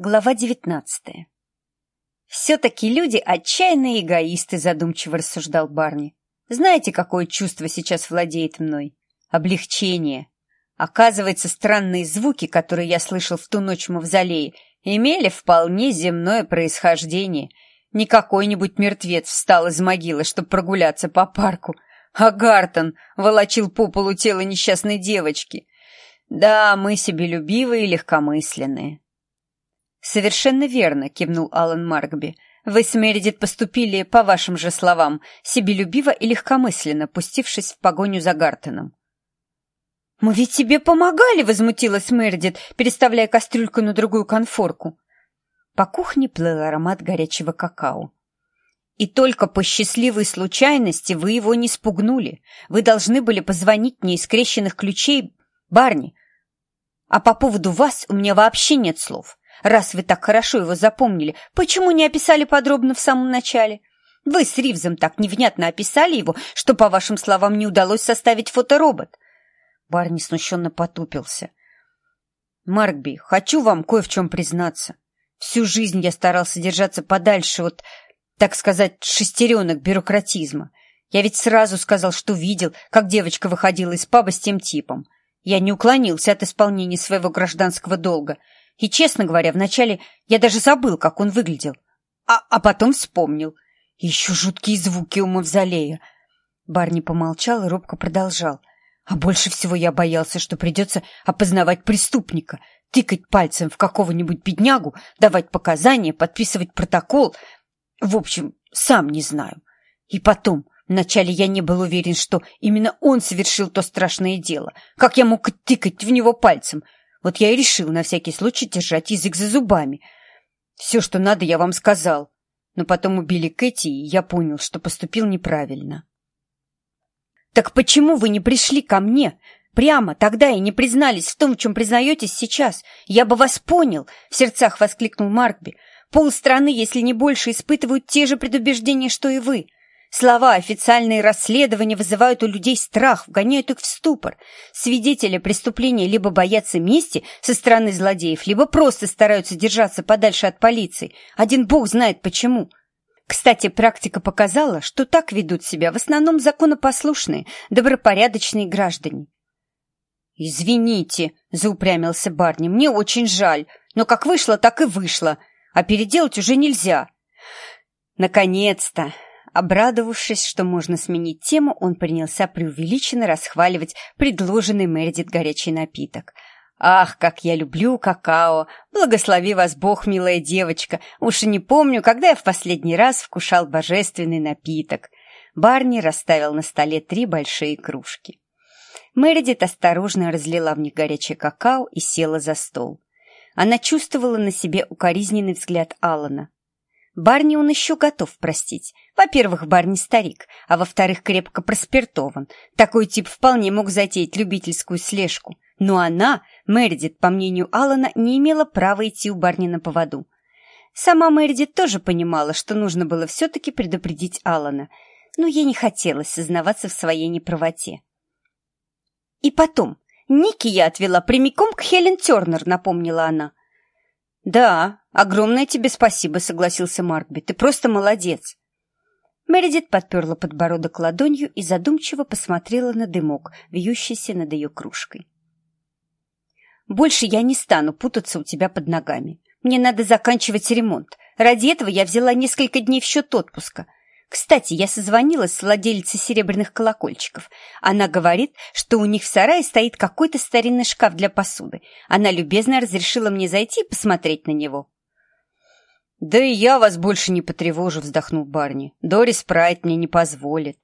Глава девятнадцатая. «Все-таки люди отчаянные эгоисты», — задумчиво рассуждал Барни. «Знаете, какое чувство сейчас владеет мной? Облегчение. Оказывается, странные звуки, которые я слышал в ту ночь в мавзолее, имели вполне земное происхождение. Не какой-нибудь мертвец встал из могилы, чтобы прогуляться по парку, а Гартон волочил по полу тело несчастной девочки. Да, мы себелюбивые и легкомысленные». «Совершенно верно», — кивнул Алан Маркби. «Вы с Мередит поступили, по вашим же словам, себелюбиво и легкомысленно, пустившись в погоню за Гартоном». «Мы ведь тебе помогали!» — возмутилась Мередит, переставляя кастрюльку на другую конфорку. По кухне плыл аромат горячего какао. «И только по счастливой случайности вы его не спугнули. Вы должны были позвонить мне из крещенных ключей, Барни. А по поводу вас у меня вообще нет слов. Раз вы так хорошо его запомнили, почему не описали подробно в самом начале? Вы с Ривзом так невнятно описали его, что, по вашим словам, не удалось составить фоторобот. Барни смущенно потупился. «Маркби, хочу вам кое в чем признаться. Всю жизнь я старался держаться подальше от, так сказать, шестеренок бюрократизма. Я ведь сразу сказал, что видел, как девочка выходила из паба с тем типом. Я не уклонился от исполнения своего гражданского долга — и, честно говоря, вначале я даже забыл, как он выглядел. А, а потом вспомнил. еще жуткие звуки у мавзолея. Барни помолчал и робко продолжал. А больше всего я боялся, что придется опознавать преступника, тыкать пальцем в какого-нибудь беднягу, давать показания, подписывать протокол. В общем, сам не знаю. И потом, вначале я не был уверен, что именно он совершил то страшное дело. Как я мог тыкать в него пальцем — вот я и решил на всякий случай держать язык за зубами. Все, что надо, я вам сказал. Но потом убили Кэти, и я понял, что поступил неправильно. «Так почему вы не пришли ко мне? Прямо тогда и не признались в том, в чем признаетесь сейчас? Я бы вас понял!» — в сердцах воскликнул Маркби. «Полстраны, если не больше, испытывают те же предубеждения, что и вы. Слова «официальные расследования» вызывают у людей страх, вгоняют их в ступор. Свидетели преступления либо боятся мести со стороны злодеев, либо просто стараются держаться подальше от полиции. Один бог знает почему. Кстати, практика показала, что так ведут себя в основном законопослушные, добропорядочные граждане. «Извините», — заупрямился Барни, — «мне очень жаль, но как вышло, так и вышло, а переделать уже нельзя». «Наконец-то!» Обрадовавшись, что можно сменить тему, он принялся преувеличенно расхваливать предложенный Мередит горячий напиток. «Ах, как я люблю какао! Благослови вас Бог, милая девочка! Уж и не помню, когда я в последний раз вкушал божественный напиток!» Барни расставил на столе три большие кружки. Мередит осторожно разлила в них горячее какао и села за стол. Она чувствовала на себе укоризненный взгляд Алана. Барни он еще готов простить. Во-первых, Барни старик, а во-вторых, крепко проспиртован. Такой тип вполне мог затеять любительскую слежку. Но она, Мередит, по мнению Алана, не имела права идти у Барни на поводу. Сама Мередит тоже понимала, что нужно было все-таки предупредить Алана, но ей не хотелось сознаваться в своей неправоте. И потом, Ники я отвела прямиком к Хелен Тернер, напомнила она. «Да, огромное тебе спасибо», — согласился Маркби. «Ты просто молодец». Мередит подперла подбородок ладонью и задумчиво посмотрела на дымок, вьющийся над ее кружкой. «Больше я не стану путаться у тебя под ногами. Мне надо заканчивать ремонт. Ради этого я взяла несколько дней в счет отпуска. Кстати, я созвонилась с владелицей серебряных колокольчиков. Она говорит, что у них в сарае стоит какой-то старинный шкаф для посуды. Она любезно разрешила мне зайти и посмотреть на него. «Да и я вас больше не потревожу», — вздохнул Барни. «Дорис Прайт мне не позволит».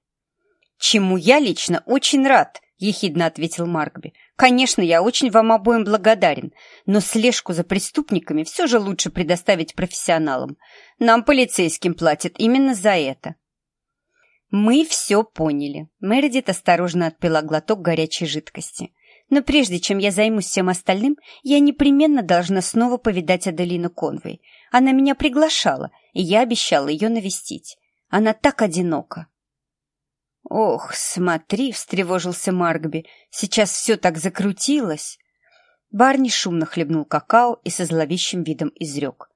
«Чему я лично очень рад», — ехидно ответил Маркби. «Конечно, я очень вам обоим благодарен, но слежку за преступниками все же лучше предоставить профессионалам. Нам, полицейским, платят именно за это». «Мы все поняли». Мередит осторожно отпила глоток горячей жидкости. «Но прежде чем я займусь всем остальным, я непременно должна снова повидать Аделину Конвей. Она меня приглашала, и я обещала ее навестить. Она так одинока». «Ох, смотри!» — встревожился Маркби. «Сейчас все так закрутилось!» Барни шумно хлебнул какао и со зловещим видом изрек.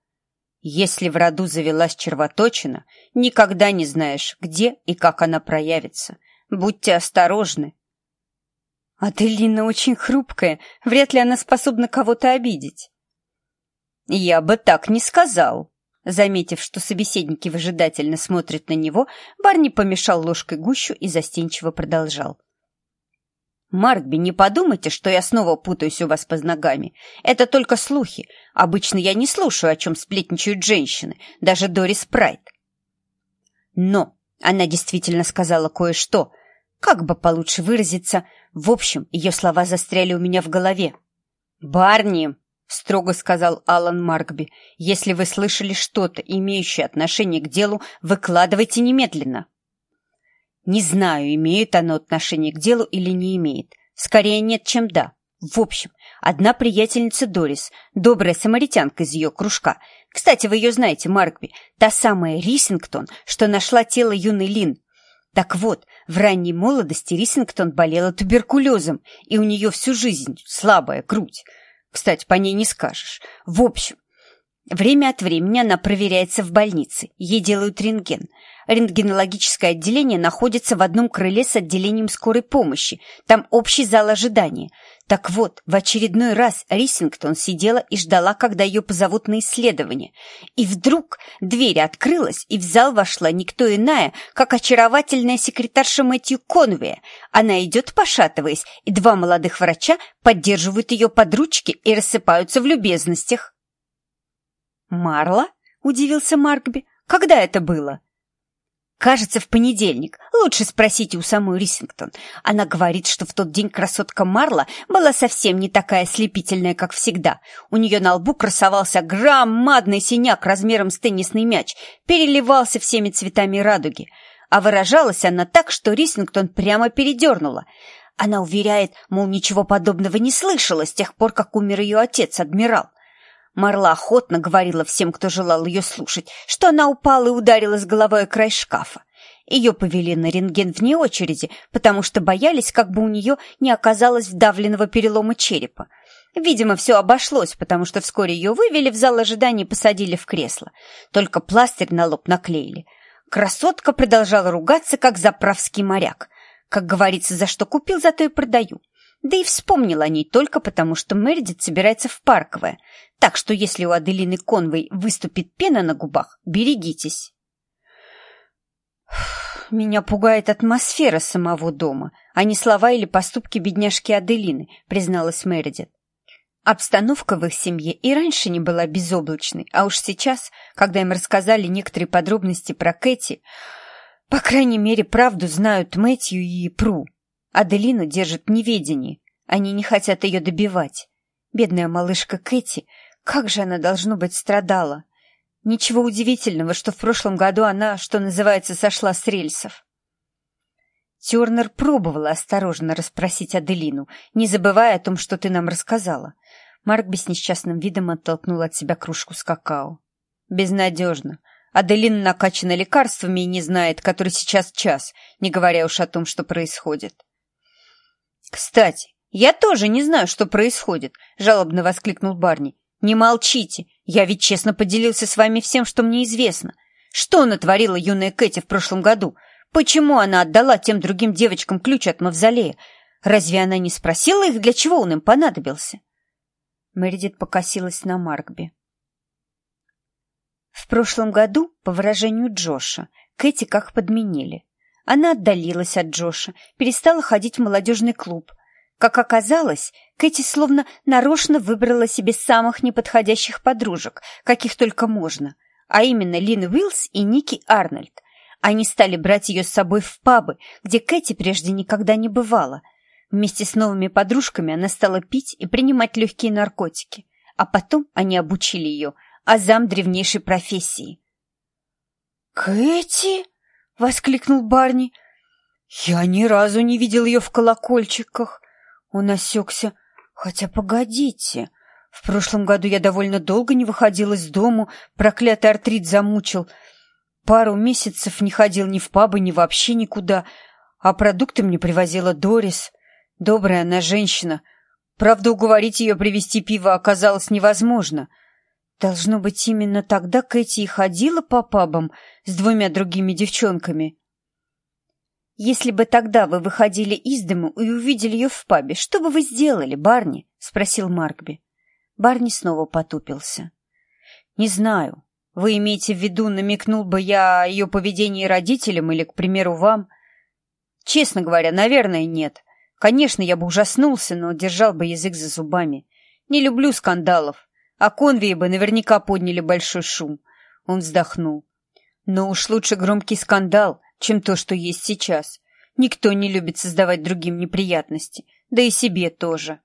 «Если в роду завелась червоточина, никогда не знаешь, где и как она проявится. Будьте осторожны». «Аделина очень хрупкая, вряд ли она способна кого-то обидеть». «Я бы так не сказал», Заметив, что собеседники выжидательно смотрят на него, Барни помешал ложкой гущу и застенчиво продолжал. «Маркби, не подумайте, что я снова путаюсь у вас под ногами. Это только слухи. Обычно я не слушаю, о чем сплетничают женщины, даже Дорис Прайд. Но она действительно сказала кое-что. Как бы получше выразиться, в общем, ее слова застряли у меня в голове. «Барни!» — строго сказал Алан Маркби. «Если вы слышали что-то, имеющее отношение к делу, выкладывайте немедленно». Не знаю, имеет оно отношение к делу или не имеет. Скорее нет, чем да. В общем, одна приятельница Дорис, добрая самаритянка из ее кружка. Кстати, вы ее знаете, Маркби, та самая Рисингтон, что нашла тело юной Лин. Так вот, в ранней молодости Рисингтон болела туберкулезом, и у нее всю жизнь слабая грудь. Кстати, по ней не скажешь. В общем, время от времени она проверяется в больнице, ей делают рентген – Рентгенологическое отделение находится в одном крыле с отделением скорой помощи. Там общий зал ожидания. Так вот, в очередной раз Рисингтон сидела и ждала, когда ее позовут на исследование. И вдруг дверь открылась, и в зал вошла никто иная, как очаровательная секретарша Мэтью Конвея. Она идет, пошатываясь, и два молодых врача поддерживают ее под ручки и рассыпаются в любезностях. «Марла?» — удивился Маркби. «Когда это было?» Кажется, в понедельник. Лучше спросите у самой Рисингтон. Она говорит, что в тот день красотка Марла была совсем не такая ослепительная, как всегда. У нее на лбу красовался громадный синяк размером с теннисный мяч, переливался всеми цветами радуги. А выражалась она так, что Рисингтон прямо передернула. Она уверяет, мол, ничего подобного не слышала с тех пор, как умер ее отец, адмирал. Марла охотно говорила всем, кто желал ее слушать, что она упала и ударилась головой о край шкафа. Ее повели на рентген вне очереди, потому что боялись, как бы у нее не оказалось вдавленного перелома черепа. Видимо, все обошлось, потому что вскоре ее вывели в зал ожидания и посадили в кресло. Только пластырь на лоб наклеили. Красотка продолжала ругаться, как заправский моряк. Как говорится, за что купил, зато и продаю. Да и вспомнил о ней только потому, что Мередит собирается в Парковое. Так что если у Аделины Конвой выступит пена на губах, берегитесь. «Меня пугает атмосфера самого дома, а не слова или поступки бедняжки Аделины», призналась Мередит. Обстановка в их семье и раньше не была безоблачной, а уж сейчас, когда им рассказали некоторые подробности про Кэти, по крайней мере, правду знают Мэтью и Пру. Аделину держат в неведении. Они не хотят ее добивать. Бедная малышка Кэти, как же она, должно быть, страдала. Ничего удивительного, что в прошлом году она, что называется, сошла с рельсов. Тернер пробовала осторожно расспросить Аделину, не забывая о том, что ты нам рассказала. Маркби с несчастным видом оттолкнул от себя кружку с какао. Безнадежно. Аделина накачана лекарствами и не знает, который сейчас час, не говоря уж о том, что происходит. «Кстати, я тоже не знаю, что происходит», — жалобно воскликнул Барни. «Не молчите, я ведь честно поделился с вами всем, что мне известно. Что натворила юная Кэти в прошлом году? Почему она отдала тем другим девочкам ключ от мавзолея? Разве она не спросила их, для чего он им понадобился?» Мэридит покосилась на Маркби. В прошлом году, по выражению Джоша, Кэти как подменили. Она отдалилась от Джоша, перестала ходить в молодежный клуб. Как оказалось, Кэти словно нарочно выбрала себе самых неподходящих подружек, каких только можно, а именно Лин Уиллс и Ники Арнольд. Они стали брать ее с собой в пабы, где Кэти прежде никогда не бывала. Вместе с новыми подружками она стала пить и принимать легкие наркотики. А потом они обучили ее азам древнейшей профессии. «Кэти?» — воскликнул Барни. «Я ни разу не видел ее в колокольчиках». Он осекся. «Хотя погодите, в прошлом году я довольно долго не выходил из дому, проклятый артрит замучил. Пару месяцев не ходил ни в пабы, ни вообще никуда, а продукты мне привозила Дорис. Добрая она женщина. Правда, уговорить ее привезти пиво оказалось невозможно. Должно быть, именно тогда Кэти и ходила по пабам с двумя другими девчонками. «Если бы тогда вы выходили из дому и увидели ее в пабе, что бы вы сделали, Барни?» — спросил Маркби. Барни снова потупился. «Не знаю. Вы имеете в виду, намекнул бы я о ее поведении родителям или, к примеру, вам?» «Честно говоря, наверное, нет. Конечно, я бы ужаснулся, но держал бы язык за зубами. Не люблю скандалов. А конвии бы наверняка подняли большой шум». Он вздохнул. «Но уж лучше громкий скандал, чем то, что есть сейчас. Никто не любит создавать другим неприятности, да и себе тоже.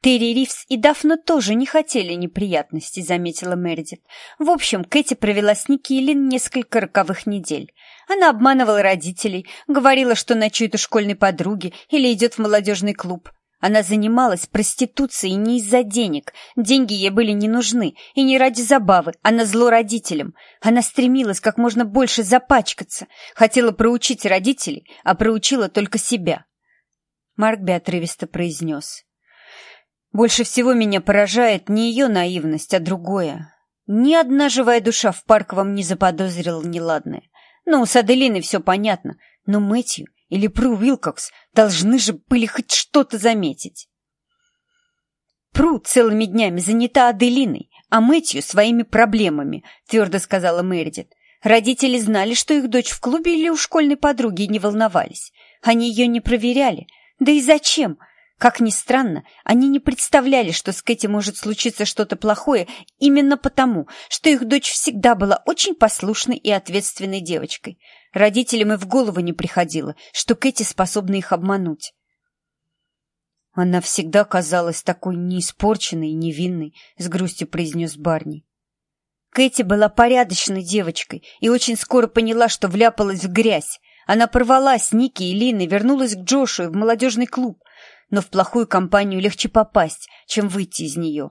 Терри Ривз и Дафна тоже не хотели неприятностей, заметила Мередит. В общем, Кэти провела с Ники несколько роковых недель. Она обманывала родителей, говорила, что ночует у школьной подруги или идет в молодежный клуб. Она занималась проституцией не из-за денег. Деньги ей были не нужны, и не ради забавы, а на зло родителям. Она стремилась как можно больше запачкаться, хотела проучить родителей, а проучила только себя. Марк отрывисто произнес. «Больше всего меня поражает не ее наивность, а другое. Ни одна живая душа в Парковом не заподозрила неладное. Ну, с Аделиной все понятно, но Мэтью или Пру Уилкокс должны же были хоть что-то заметить. Пру целыми днями занята Аделиной, а Мэтью своими проблемами, твердо сказала Мередит. Родители знали, что их дочь в клубе или у школьной подруги и не волновались. Они ее не проверяли. Да и зачем? Как ни странно, они не представляли, что с Кэти может случиться что-то плохое именно потому, что их дочь всегда была очень послушной и ответственной девочкой. Родителям и в голову не приходило, что Кэти способна их обмануть. Она всегда казалась такой неиспорченной и невинной, с грустью произнес Барни. Кэти была порядочной девочкой и очень скоро поняла, что вляпалась в грязь. Она порвалась с Ники и Линой, вернулась к Джошу и в молодежный клуб, но в плохую компанию легче попасть, чем выйти из нее.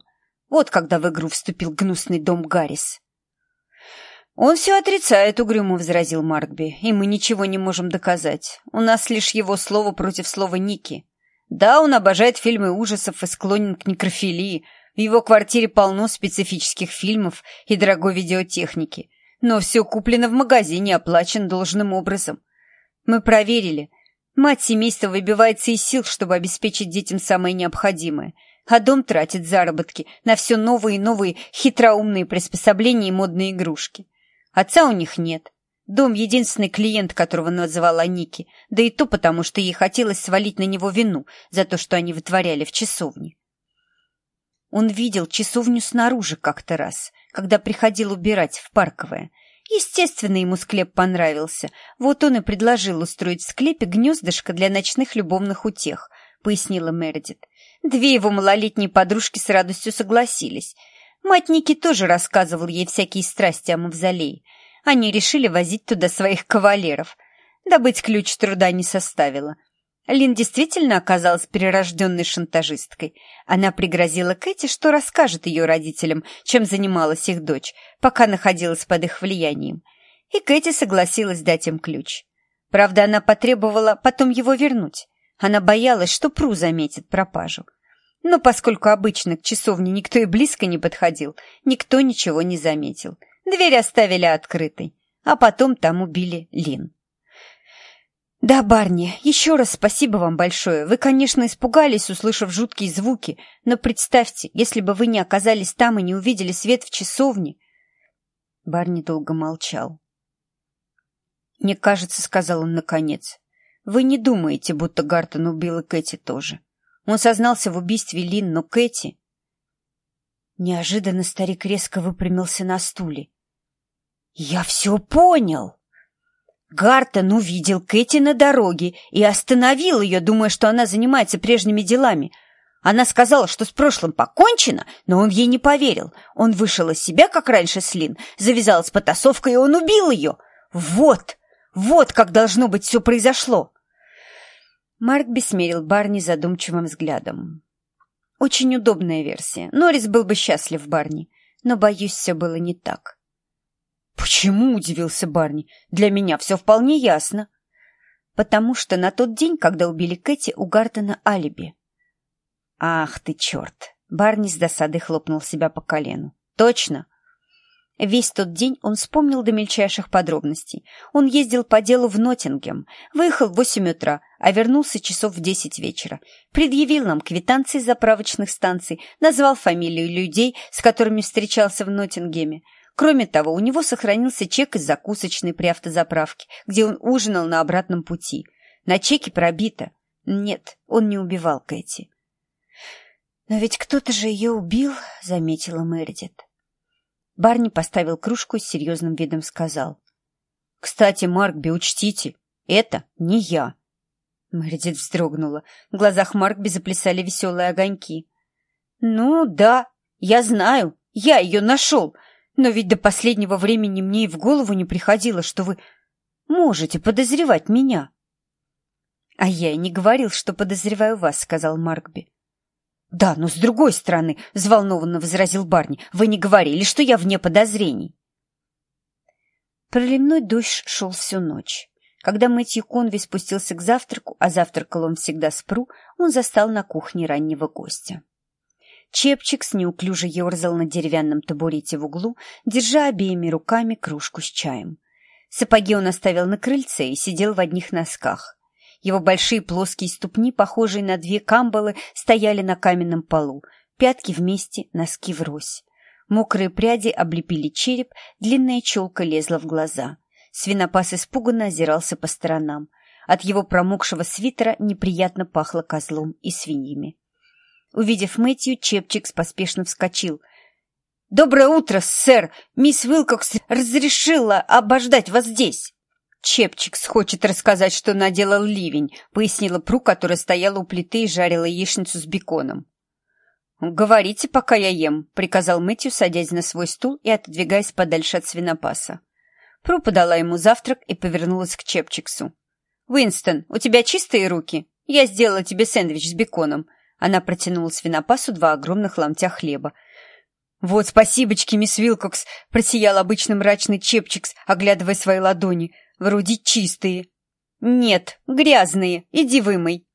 Вот когда в игру вступил гнусный дом Гаррис. «Он все отрицает», — угрюмо возразил Маркби, «и мы ничего не можем доказать. У нас лишь его слово против слова Ники. Да, он обожает фильмы ужасов и склонен к некрофилии. В его квартире полно специфических фильмов и дорогой видеотехники. Но все куплено в магазине, оплачено должным образом. Мы проверили. Мать семейства выбивается из сил, чтобы обеспечить детям самое необходимое, а дом тратит заработки на все новые и новые хитроумные приспособления и модные игрушки. Отца у них нет. Дом — единственный клиент, которого называла Ники, да и то потому, что ей хотелось свалить на него вину за то, что они вытворяли в часовне. Он видел часовню снаружи как-то раз, когда приходил убирать в парковое. Естественно, ему склеп понравился. Вот он и предложил устроить в склепе гнездышко для ночных любовных утех, пояснила Мередит. Две его малолетние подружки с радостью согласились — Мать Ники тоже рассказывал ей всякие страсти о мавзолее. Они решили возить туда своих кавалеров. Добыть ключ труда не составило. Лин действительно оказалась перерожденной шантажисткой. Она пригрозила Кэти, что расскажет ее родителям, чем занималась их дочь, пока находилась под их влиянием. И Кэти согласилась дать им ключ. Правда, она потребовала потом его вернуть. Она боялась, что Пру заметит пропажу. Но поскольку обычно к часовне никто и близко не подходил, никто ничего не заметил. Дверь оставили открытой, а потом там убили Лин. «Да, Барни, еще раз спасибо вам большое. Вы, конечно, испугались, услышав жуткие звуки, но представьте, если бы вы не оказались там и не увидели свет в часовне...» Барни долго молчал. «Мне кажется, — сказал он наконец, — вы не думаете, будто Гартон убил и Кэти тоже. Он сознался в убийстве Лин, но Кэти... Неожиданно старик резко выпрямился на стуле. «Я все понял!» Гартон увидел Кэти на дороге и остановил ее, думая, что она занимается прежними делами. Она сказала, что с прошлым покончено, но он ей не поверил. Он вышел из себя, как раньше с Лин, завязалась потасовка, и он убил ее. Вот, вот как должно быть все произошло. Марк бессмерил Барни задумчивым взглядом. Очень удобная версия. Норрис был бы счастлив Барни, но, боюсь, все было не так. «Почему?» — удивился Барни. «Для меня все вполне ясно». «Потому что на тот день, когда убили Кэти, у Гартона алиби». Ах ты черт! Барни с досадой хлопнул себя по колену. Точно? Весь тот день он вспомнил до мельчайших подробностей. Он ездил по делу в Ноттингем, выехал в восемь утра, а вернулся часов в десять вечера. Предъявил нам квитанции заправочных станций, назвал фамилию людей, с которыми встречался в Ноттингеме. Кроме того, у него сохранился чек из закусочной при автозаправке, где он ужинал на обратном пути. На чеке пробито. Нет, он не убивал Кэти. «Но ведь кто-то же ее убил», — заметила Мередит. Барни поставил кружку и с серьезным видом сказал. «Кстати, Маркби, учтите, это не я». Мэридит вздрогнула. В глазах Маркби заплясали веселые огоньки. «Ну да, я знаю, я ее нашел, но ведь до последнего времени мне и в голову не приходило, что вы можете подозревать меня». «А я и не говорил, что подозреваю вас», — сказал Маркби. «Да, но с другой стороны», — взволнованно возразил Барни, — «вы не говорили, что я вне подозрений». Проливной дождь шел всю ночь. Когда Мэтью Конви спустился к завтраку, а завтракал он всегда с Пру, он застал на кухне раннего гостя. Чепчик неуклюже ерзал на деревянном табурете в углу, держа обеими руками кружку с чаем. Сапоги он оставил на крыльце и сидел в одних носках. Его большие плоские ступни, похожие на две камбалы, стояли на каменном полу, пятки вместе, носки врозь. Мокрые пряди облепили череп, длинная челка лезла в глаза. Свинопас испуганно озирался по сторонам. От его промокшего свитера неприятно пахло козлом и свиньями. Увидев Мэтью, Чепчикс поспешно вскочил. «Доброе утро, сэр! Мисс Уилкокс разрешила обождать вас здесь!» «Чепчикс хочет рассказать, что наделал ливень», — пояснила Пру, которая стояла у плиты и жарила яичницу с беконом. «Говорите, пока я ем», — приказал Мэтью, садясь на свой стул и отодвигаясь подальше от свинопаса. Пру подала ему завтрак и повернулась к Чепчиксу. «Уинстон, у тебя чистые руки? Я сделала тебе сэндвич с беконом». Она протянула свинопасу два огромных ломтя хлеба. «Вот спасибочки, мисс Вилкокс!» — просиял обычно мрачный Чепчикс, оглядывая свои ладони — Вроде чистые. Нет, грязные. Иди вымой.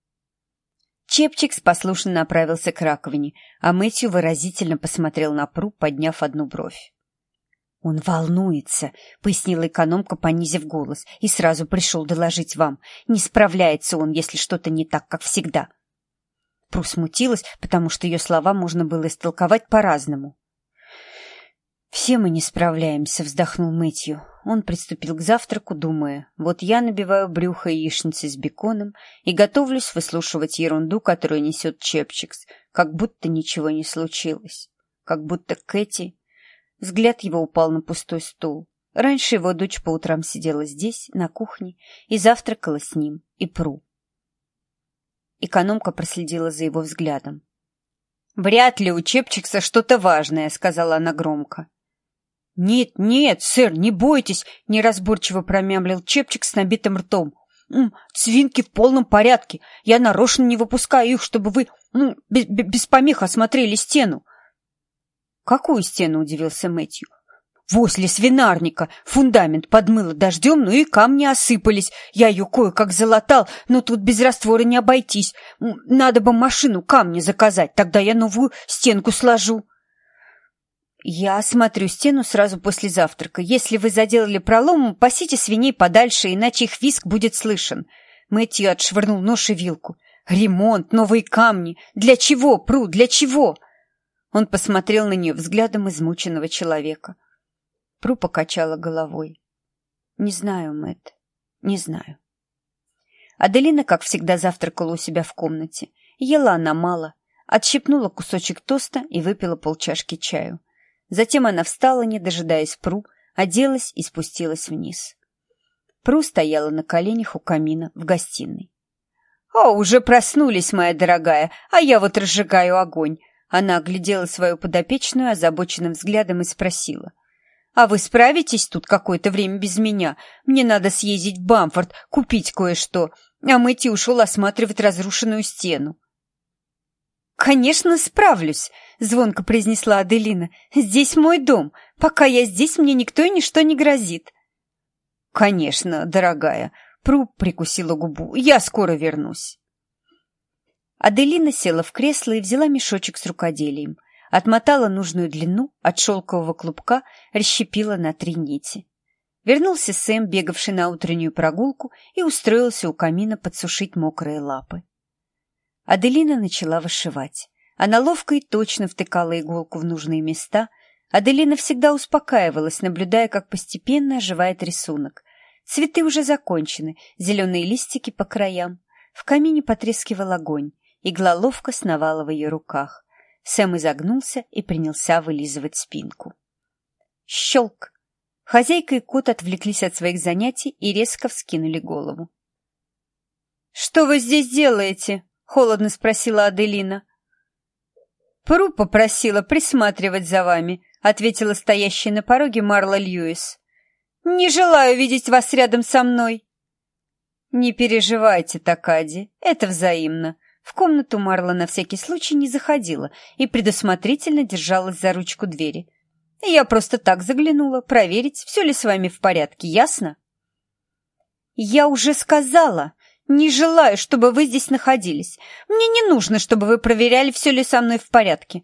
Чепчикс послушно направился к раковине, а Мэтью выразительно посмотрел на Пру, подняв одну бровь. «Он волнуется», — пояснила экономка, понизив голос, и сразу пришел доложить вам. «Не справляется он, если что-то не так, как всегда». Пру смутилась, потому что ее слова можно было истолковать по-разному. «Все мы не справляемся», — вздохнул Мэтью. Он приступил к завтраку, думая, вот я набиваю брюхо яичницы с беконом и готовлюсь выслушивать ерунду, которую несет Чепчикс, как будто ничего не случилось. Как будто Кэти... Взгляд его упал на пустой стул. Раньше его дочь по утрам сидела здесь, на кухне, и завтракала с ним, и Пру. Экономка проследила за его взглядом. «Вряд ли у Чепчикса что-то важное», — сказала она громко. «Нет, нет, сэр, не бойтесь!» — неразборчиво промямлил Чепчик с набитым ртом. «М, «Свинки в полном порядке. Я нарочно не выпускаю их, чтобы вы м, без, без помех осмотрели стену». «Какую стену?» — удивился Мэтью. «Возле свинарника. Фундамент подмыло дождем, ну и камни осыпались. Я ее кое-как залатал, но тут без раствора не обойтись. Надо бы машину камни заказать, тогда я новую стенку сложу». «Я осмотрю стену сразу после завтрака. Если вы заделали пролом, пасите свиней подальше, иначе их виск будет слышен». Мэтью отшвырнул нож и вилку. «Ремонт, новые камни. Для чего, Пру, для чего?» Он посмотрел на нее взглядом измученного человека. Пру покачала головой. «Не знаю, Мэтт, не знаю». Аделина, как всегда, завтракала у себя в комнате. Ела она мало, отщипнула кусочек тоста и выпила полчашки чаю. Затем она встала, не дожидаясь Пру, оделась и спустилась вниз. Пру стояла на коленях у камина в гостиной. «О, уже проснулись, моя дорогая, а я вот разжигаю огонь!» Она оглядела свою подопечную озабоченным взглядом и спросила. «А вы справитесь тут какое-то время без меня? Мне надо съездить в Бамфорд, купить кое-что, а Мэтти ушел осматривать разрушенную стену». «Конечно, справлюсь!» — звонко произнесла Аделина. «Здесь мой дом. Пока я здесь, мне никто и ничто не грозит». «Конечно, дорогая», — Пру прикусила губу. «Я скоро вернусь». Аделина села в кресло и взяла мешочек с рукоделием. Отмотала нужную длину, от шелкового клубка расщепила на три нити. Вернулся Сэм, бегавший на утреннюю прогулку, и устроился у камина подсушить мокрые лапы. Аделина начала вышивать. Она ловко и точно втыкала иголку в нужные места. Аделина всегда успокаивалась, наблюдая, как постепенно оживает рисунок. Цветы уже закончены, зеленые листики по краям. В камине потрескивал огонь, игла ловко сновала в ее руках. Сэм изогнулся и принялся вылизывать спинку. Щелк! Хозяйка и кот отвлеклись от своих занятий и резко вскинули голову. «Что вы здесь делаете?» — холодно спросила Аделина. «Пру попросила присматривать за вами», — ответила стоящая на пороге Марла Льюис. «Не желаю видеть вас рядом со мной». «Не переживайте, Такади, это взаимно». В комнату Марла на всякий случай не заходила и предусмотрительно держалась за ручку двери. Я просто так заглянула, проверить, все ли с вами в порядке, ясно? Я уже сказала, не желаю, чтобы вы здесь находились. Мне не нужно, чтобы вы проверяли, все ли со мной в порядке.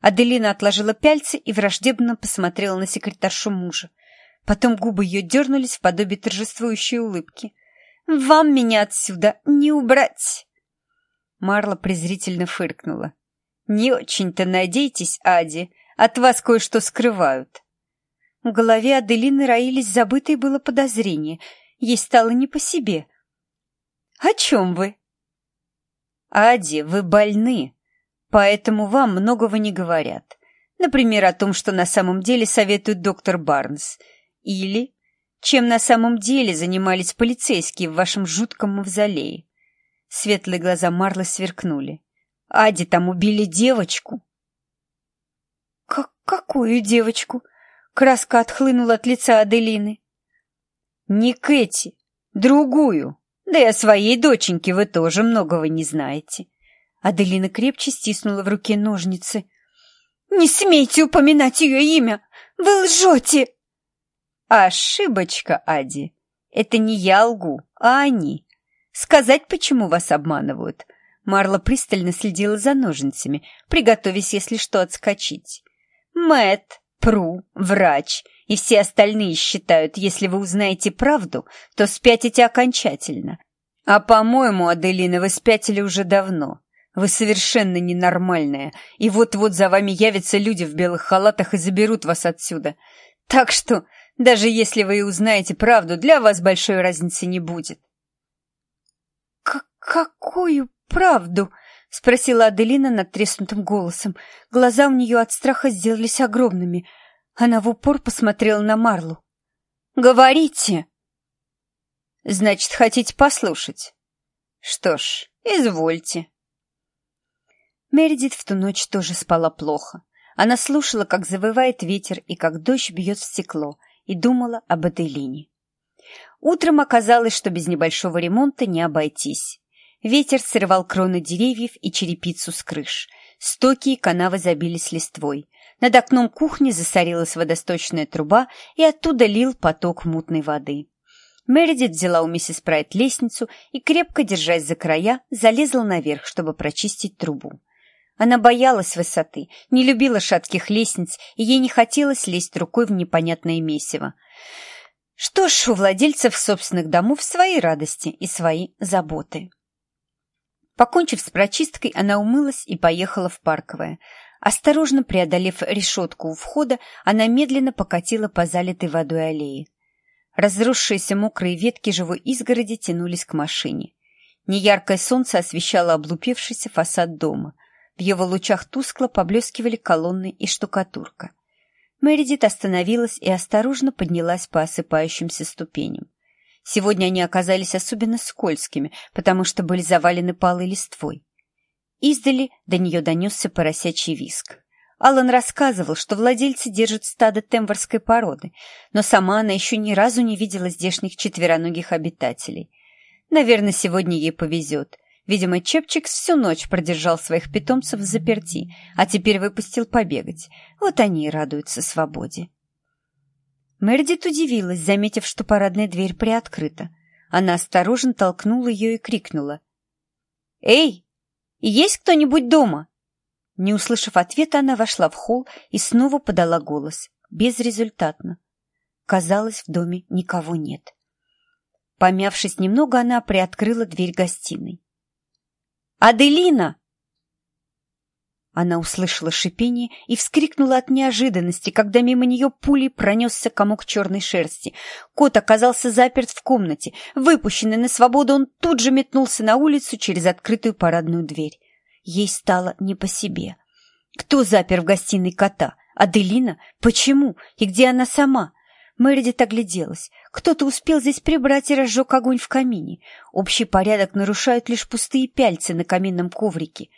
Аделина отложила пяльцы и враждебно посмотрела на секретаршу мужа. Потом губы ее дернулись в подобие торжествующей улыбки. «Вам меня отсюда не убрать!» Марла презрительно фыркнула. «Не очень-то надейтесь, Ади, от вас кое-что скрывают». В голове Аделины роились забытые было подозрения. Ей стало не по себе. «О чем вы?» «Ади, вы больны, поэтому вам многого не говорят. Например, о том, что на самом деле советует доктор Барнс. Или чем на самом деле занимались полицейские в вашем жутком мавзолее». Светлые глаза Марла сверкнули. «Ади, там убили девочку!» «Как какую девочку?» Краска отхлынула от лица Аделины. «Не Кэти, другую. Да и о своей доченьке вы тоже многого не знаете». Аделина крепче стиснула в руке ножницы. «Не смейте упоминать ее имя! Вы лжете!» «Ошибочка, Ади. Это не я лгу, а они. Сказать, почему вас обманывают?» Марла пристально следила за ножницами, приготовясь, если что, отскочить. Мэт, Пру, врач и все остальные считают, если вы узнаете правду, то спятите окончательно. А, по-моему, Аделина, вы спятили уже давно. Вы совершенно ненормальная, и вот-вот за вами явятся люди в белых халатах и заберут вас отсюда. Так что, даже если вы и узнаете правду, для вас большой разницы не будет. «Какую правду?» — спросила Аделина надтреснутым голосом. Глаза у нее от страха сделались огромными. Она в упор посмотрела на Марлу. «Говорите!» «Значит, хотите послушать?» «Что ж, извольте». Мередит в ту ночь тоже спала плохо. Она слушала, как завывает ветер и как дождь бьет в стекло, и думала об Аделине. Утром оказалось, что без небольшого ремонта не обойтись. Ветер срывал кроны деревьев и черепицу с крыш. Стоки и канавы забились листвой. Над окном кухни засорилась водосточная труба, и оттуда лил поток мутной воды. Мередит взяла у миссис Прайт лестницу и, крепко держась за края, залезла наверх, чтобы прочистить трубу. Она боялась высоты, не любила шатких лестниц, и ей не хотелось лезть рукой в непонятное месиво. Что ж, у владельцев собственных домов свои радости и свои заботы. Покончив с прочисткой, она умылась и поехала в парковое. Осторожно преодолев решетку у входа, она медленно покатила по залитой водой аллее. Разросшиеся мокрые ветки живой изгороди тянулись к машине. Неяркое солнце освещало облупившийся фасад дома. В его лучах тускло поблескивали колонны и штукатурка. Мэридит остановилась и осторожно поднялась по осыпающимся ступеням. Сегодня они оказались особенно скользкими, потому что были завалены палой листвой. Издали до нее донесся поросячий виск. Алан рассказывал, что владельцы держат стадо темворской породы, но сама она еще ни разу не видела здешних четвероногих обитателей. Наверное, сегодня ей повезет. Видимо, Чепчик всю ночь продержал своих питомцев в заперти, а теперь выпустил побегать. Вот они и радуются свободе. Мердит удивилась, заметив, что парадная дверь приоткрыта. Она осторожно толкнула ее и крикнула. «Эй, Есть кто-нибудь дома?» Не услышав ответа, она вошла в холл и снова подала голос. Безрезультатно. Казалось, в доме никого нет. Помявшись немного, она приоткрыла дверь гостиной. «Аделина!» Она услышала шипение и вскрикнула от неожиданности, когда мимо нее пулей пронесся комок черной шерсти. Кот оказался заперт в комнате. Выпущенный на свободу, он тут же метнулся на улицу через открытую парадную дверь. Ей стало не по себе. Кто запер в гостиной кота? Аделина? Почему? И где она сама? Мэридит огляделась. Кто-то успел здесь прибрать и разжег огонь в камине. Общий порядок нарушают лишь пустые пяльцы на каминном коврике.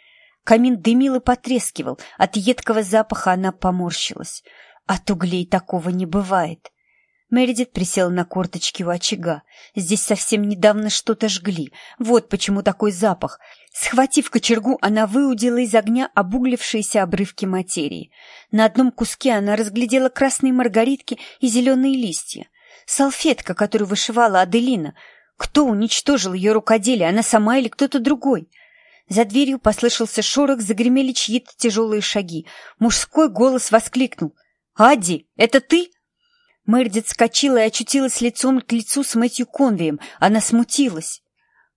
Камин дымил и потрескивал. От едкого запаха она поморщилась. От углей такого не бывает. Мередит присела на корточки у очага. Здесь совсем недавно что-то жгли. Вот почему такой запах. Схватив кочергу, она выудила из огня обуглившиеся обрывки материи. На одном куске она разглядела красные маргаритки и зеленые листья. Салфетка, которую вышивала Аделина. Кто уничтожил ее рукоделие, она сама или кто-то другой? — за дверью послышался шорох, загремели чьи-то тяжелые шаги. Мужской голос воскликнул. «Адди, это ты?» Мэрдит скочила и очутилась лицом к лицу с Мэтью Конвием. Она смутилась.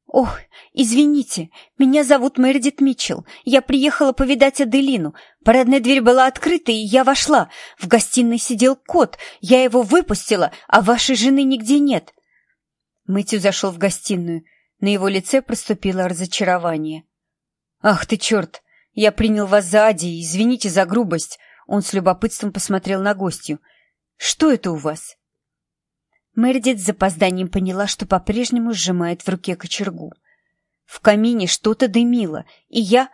«Ох, извините, меня зовут Мэрдит Митчелл. Я приехала повидать Аделину. Парадная дверь была открыта, и я вошла. В гостиной сидел кот. Я его выпустила, а вашей жены нигде нет». Мэтью зашел в гостиную. На его лице проступило разочарование. «Ах ты черт! Я принял вас за Ади, извините за грубость!» Он с любопытством посмотрел на гостью. «Что это у вас?» Мередит с запозданием поняла, что по-прежнему сжимает в руке кочергу. В камине что-то дымило, и я...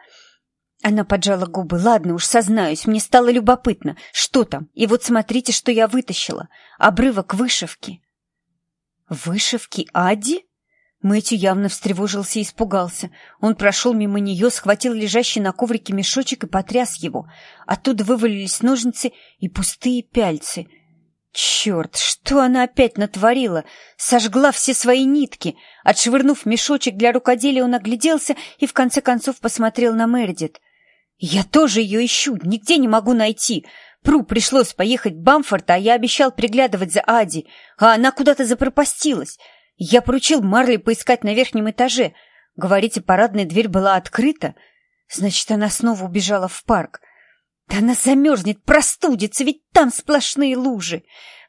Она поджала губы. «Ладно уж, сознаюсь, мне стало любопытно. Что там? И вот смотрите, что я вытащила. Обрывок вышивки». «Вышивки Ади?» Мэтью явно встревожился и испугался. Он прошел мимо нее, схватил лежащий на коврике мешочек и потряс его. Оттуда вывалились ножницы и пустые пяльцы. Черт, что она опять натворила? Сожгла все свои нитки. Отшвырнув мешочек для рукоделия, он огляделся и в конце концов посмотрел на Мередит. «Я тоже ее ищу, нигде не могу найти. Пру пришлось поехать в Бамфорд, а я обещал приглядывать за Ади, а она куда-то запропастилась. Я поручил Марли поискать на верхнем этаже. Говорите, парадная дверь была открыта? Значит, она снова убежала в парк. Да она замерзнет, простудится, ведь там сплошные лужи.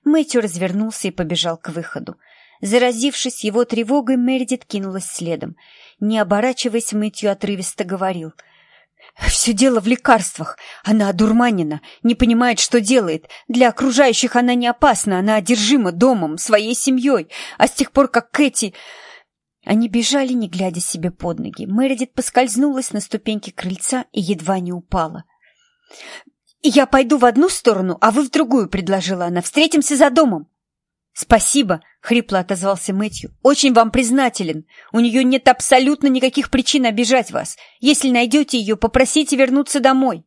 Мэтью развернулся и побежал к выходу. Заразившись его тревогой, Мередит кинулась следом. Не оборачиваясь, Мэтью отрывисто говорил — все дело в лекарствах. Она одурманена, не понимает, что делает. Для окружающих она не опасна, она одержима домом, своей семьей. А с тех пор, как Кэти... Они бежали, не глядя себе под ноги. Мередит поскользнулась на ступеньке крыльца и едва не упала. «Я пойду в одну сторону, а вы в другую», — предложила она. «Встретимся за домом». «Спасибо», — хрипло отозвался Мэтью. «Очень вам признателен. У нее нет абсолютно никаких причин обижать вас. Если найдете ее, попросите вернуться домой».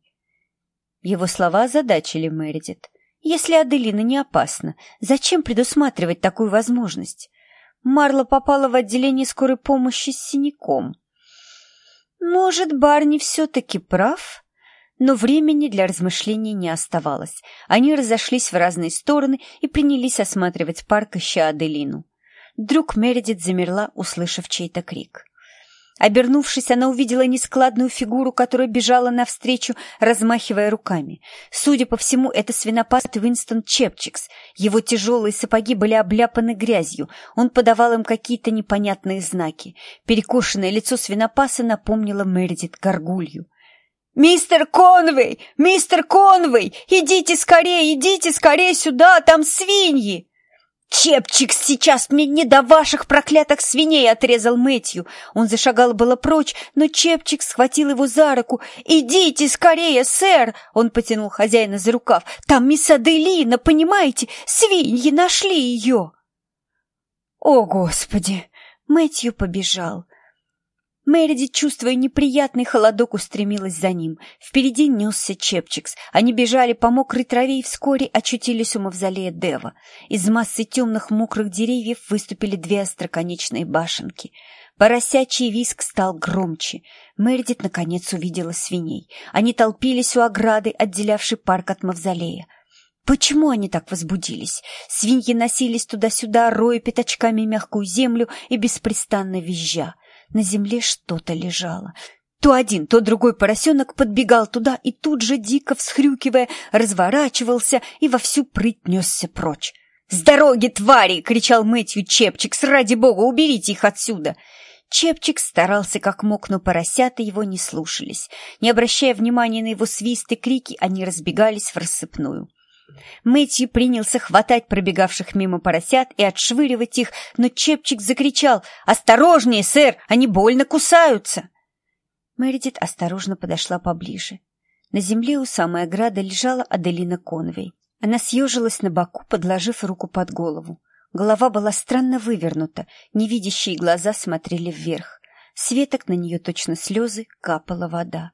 Его слова озадачили Мэридит. «Если Аделина не опасна, зачем предусматривать такую возможность?» Марла попала в отделение скорой помощи с синяком. «Может, Барни все-таки прав?» Но времени для размышлений не оставалось. Они разошлись в разные стороны и принялись осматривать парк, ища Аделину. Вдруг Мередит замерла, услышав чей-то крик. Обернувшись, она увидела нескладную фигуру, которая бежала навстречу, размахивая руками. Судя по всему, это свинопаст Уинстон Чепчикс. Его тяжелые сапоги были обляпаны грязью. Он подавал им какие-то непонятные знаки. Перекошенное лицо свинопаса напомнило Мередит горгулью. «Мистер Конвей! Мистер Конвей! Идите скорее, идите скорее сюда, там свиньи!» «Чепчик, сейчас мне не до ваших проклятых свиней!» — отрезал Мэтью. Он зашагал было прочь, но Чепчик схватил его за руку. «Идите скорее, сэр!» — он потянул хозяина за рукав. «Там мисс Аделина, понимаете? Свиньи нашли ее!» «О, Господи!» Мэтью побежал. Мереди, чувствуя неприятный холодок, устремилась за ним. Впереди несся Чепчикс. Они бежали по мокрой траве и вскоре очутились у мавзолея Дева. Из массы темных мокрых деревьев выступили две остроконечные башенки. Поросячий виск стал громче. Мередит наконец увидела свиней. Они толпились у ограды, отделявшей парк от мавзолея. Почему они так возбудились? Свиньи носились туда-сюда, роя пятачками мягкую землю и беспрестанно визжа. На земле что-то лежало. То один, то другой поросенок подбегал туда и тут же, дико всхрюкивая, разворачивался и во всю прыть несся прочь. «С дороги, твари!» — кричал Мэтью Чепчик. «Ради бога, уберите их отсюда!» Чепчик старался как мог, но поросята его не слушались. Не обращая внимания на его свист и крики, они разбегались в рассыпную. Мэтью принялся хватать пробегавших мимо поросят и отшвыривать их, но Чепчик закричал «Осторожнее, сэр! Они больно кусаются!» Мэридит осторожно подошла поближе. На земле у самой ограды лежала Аделина Конвей. Она съежилась на боку, подложив руку под голову. Голова была странно вывернута, невидящие глаза смотрели вверх. Светок на нее точно слезы, капала вода.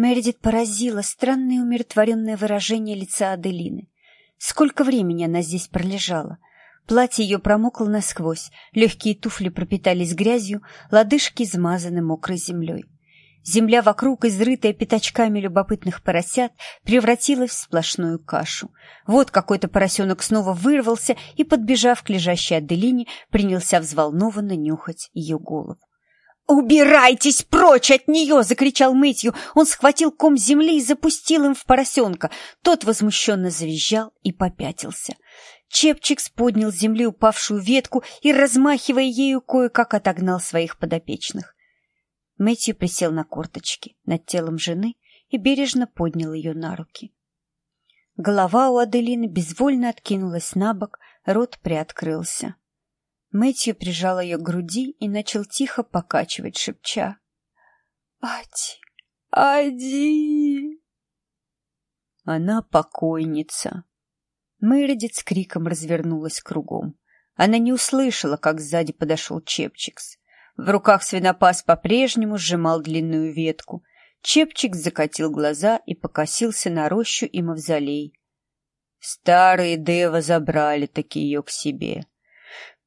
Мередит поразила странное умиротворенное выражение лица Аделины. Сколько времени она здесь пролежала? Платье ее промокло насквозь, легкие туфли пропитались грязью, лодыжки измазаны мокрой землей. Земля вокруг, изрытая пятачками любопытных поросят, превратилась в сплошную кашу. Вот какой-то поросенок снова вырвался и, подбежав к лежащей Аделине, принялся взволнованно нюхать ее голову. «Убирайтесь прочь от нее!» — закричал Мэтью. Он схватил ком земли и запустил им в поросенка. Тот возмущенно завизжал и попятился. Чепчикс поднял с земли упавшую ветку и, размахивая ею, кое-как отогнал своих подопечных. Мэтью присел на корточки над телом жены и бережно поднял ее на руки. Голова у Аделины безвольно откинулась на бок, рот приоткрылся. Мэтью прижал ее к груди и начал тихо покачивать, шепча. «Ади! Ади!» Она покойница. Мэридит с криком развернулась кругом. Она не услышала, как сзади подошел Чепчикс. В руках свинопас по-прежнему сжимал длинную ветку. Чепчик закатил глаза и покосился на рощу и мавзолей. Старые Дева забрали таки ее к себе.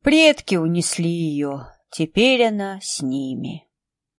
Предки унесли ее, теперь она с ними.